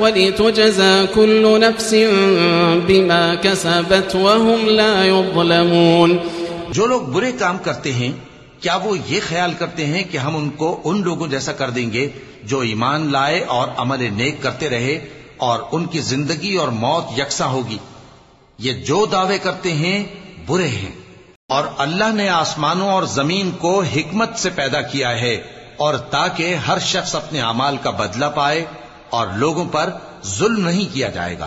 ولتجزى كل نفس بما كسبت وهم لا يظلمون جو لوگ برے کام کرتے ہیں، کیا وہ یہ خیال کرتے ہیں کہ ہم ان کو ان لوگوں جیسا کر دیں گے جو ایمان لائے اور عمل نیک کرتے رہے اور ان کی زندگی اور موت یکساں ہوگی؟ یہ جو دعوے کرتے ہیں، برے ہیں۔ اور اللہ نے آسمانوں اور زمین کو حکمت سے پیدا کیا ہے اور تاکہ ہر شخص اپنے اعمال کا بدلہ پائے اور لوگوں پر ظلم نہیں کیا جائے گا۔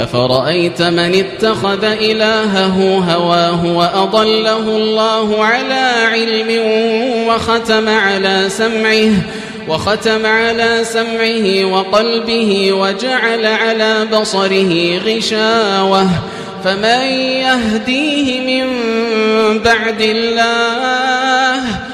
أفرأيت من اتخذ إلهه هواه وأضله الله على علم وختم على سمعه، وختم على سمعه وقلبه وجعل على بصره غشاوة، فمن يهديه من بعد الله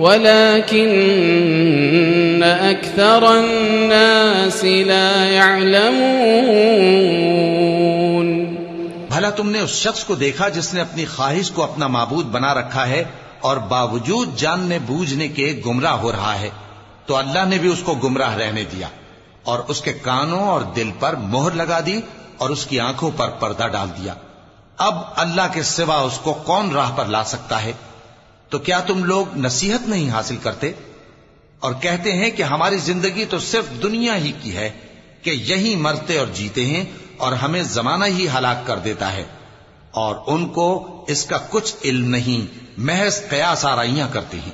ولكن أكثر الناس لا يعلمون. بھلا تم نے اس شخص کو دیکھا جس نے اپنی خواہش کو اپنا معبود بنا رکھا ہے اور باوجود جاننے بوجھنے کے گمراہ ہو رہا ہے؟ تو اللہ نے بھی اس کو گمراہ رہنے دیا اور اس کے کانوں اور دل پر مہر لگا دی اور اس کی آنکھوں پر پردہ ڈال دیا۔ اب اللہ کے سوا اس کو کون راہ پر لا سکتا ہے؟ تو کیا تم لوگ نصیحت نہیں حاصل کرتے؟ اور کہتے ہیں کہ ہماری زندگی تو صرف دنیا ہی کی ہے کہ یہی مرتے اور جیتے ہیں اور ہمیں زمانہ ہی ہلاک کر دیتا ہے۔ اور ان کو اس کا کچھ علم نہیں، محض قیاس آرائیاں کرتے ہیں۔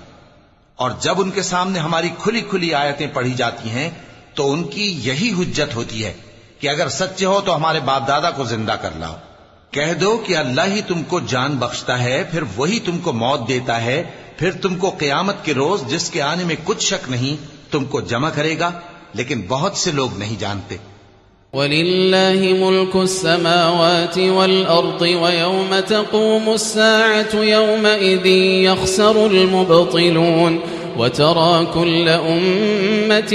اور جب ان کے سامنے ہماری کھلی کھلی آیتیں پڑھی جاتی ہیں، تو ان کی یہی حجت ہوتی ہے کہ اگر سچے ہو تو ہمارے باپ دادا کو زندہ کر لاؤ۔ کہہ دو کہ اللہ ہی تم کو جان بخشتا ہے، پھر وہی تم کو موت دیتا ہے، پھر تم کو قیامت کے روز جس کے آنے میں کچھ شک نہیں، تم کو جمع کرے گا، لیکن بہت سے لوگ نہیں جانتے۔ ولله ملك السماوات والأرض ويوم تقوم الساعة يومئذ يخسر المبطلون وترى كل أمة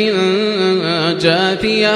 جاثية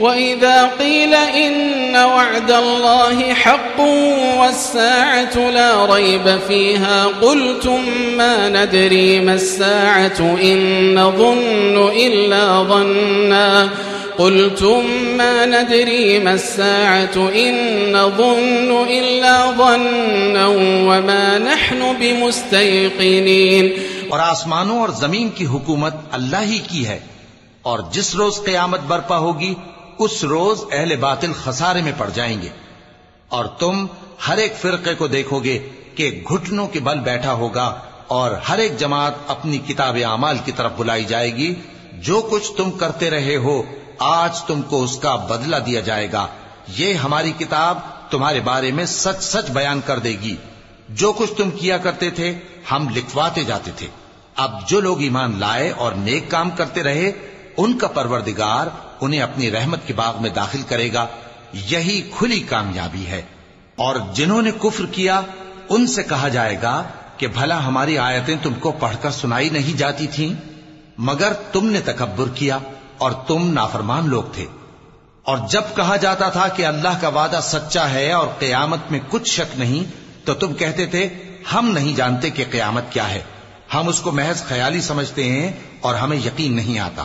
وإذا قيل إن وعد الله حق والساعة لا ريب فيها قلتم ما ندري ما الساعة إن نظن إلا ظنا قلتم ما ندري ما الساعة إن نظن إلا ظنا وما نحن بمستيقنين اور آسمانوں اور زمین کی حکومت اللہ ہی کی ہے اور جس روز قیامت برپا ہوگی اس روز اہل باطل خسارے میں پڑ جائیں گے اور تم ہر ایک فرقے کو دیکھو گے کہ گھٹنوں کے بل بیٹھا ہوگا اور ہر ایک جماعت اپنی کتاب اعمال کی طرف بلائی جائے گی۔ جو کچھ تم کرتے رہے ہو، آج تم کو اس کا بدلہ دیا جائے گا۔ یہ ہماری کتاب تمہارے بارے میں سچ سچ بیان کر دے گی۔ جو کچھ تم کیا کرتے تھے، ہم لکھواتے جاتے تھے۔ اب جو لوگ ایمان لائے اور نیک کام کرتے رہے ان کا پروردگار انہیں اپنی رحمت کے باغ میں داخل کرے گا، یہی کھلی کامیابی ہے۔ اور جنہوں نے کفر کیا، ان سے کہا جائے گا کہ بھلا ہماری آیتیں تم کو پڑھ کر سنائی نہیں جاتی تھیں، مگر تم نے تکبر کیا اور تم نافرمان لوگ تھے۔ اور جب کہا جاتا تھا کہ اللہ کا وعدہ سچا ہے اور قیامت میں کچھ شک نہیں، تو تم کہتے تھے، ہم نہیں جانتے کہ قیامت کیا ہے۔ ہم اس کو محض خیالی سمجھتے ہیں اور ہمیں یقین نہیں آتا۔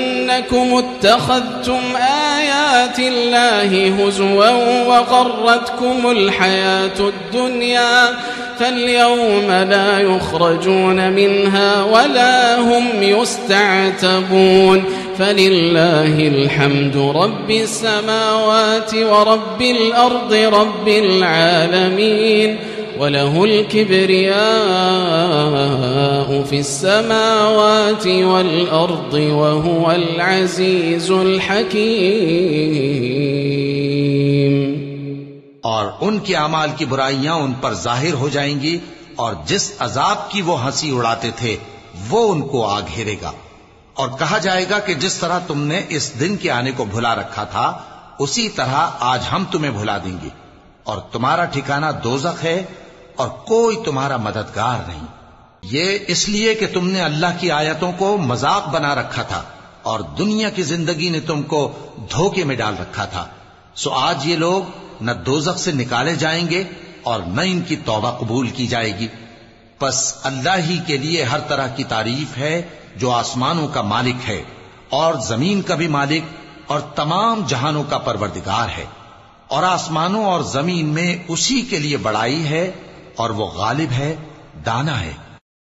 بأنكم اتخذتم آيات الله هزوا وغرتكم الحياة الدنيا فاليوم لا يخرجون منها ولا هم يستعتبون فلله الحمد رب السماوات ورب الأرض رب العالمين وله الكبرياء في السماوات والأرض وهو العزيز الحكيم اور ان کے اعمال کی برائیاں ان پر ظاہر ہو جائیں گی اور جس عذاب کی وہ ہنسی اڑاتے تھے، وہ ان کو آ گھیرے گا۔ اور کہا جائے گا کہ جس طرح تم نے اس دن کے آنے کو بھلا رکھا تھا، اسی طرح آج ہم تمہیں بھلا دیں گے۔ اور تمہارا ٹھکانہ دوزخ ہے اور کوئی تمہارا مددگار نہیں۔ یہ اس لیے کہ تم نے اللہ کی آیتوں کو مذاق بنا رکھا تھا اور دنیا کی زندگی نے تم کو دھوکے میں ڈال رکھا تھا۔ سو آج یہ لوگ نہ دوزخ سے نکالے جائیں گے اور نہ ان کی توبہ قبول کی جائے گی۔ پس اللہ ہی کے لیے ہر طرح کی تعریف ہے جو آسمانوں کا مالک ہے اور زمین کا بھی مالک اور تمام جہانوں کا پروردگار ہے۔ اور آسمانوں اور زمین میں اسی کے لیے بڑائی ہے اور وہ غالب ہے دانا ہے۔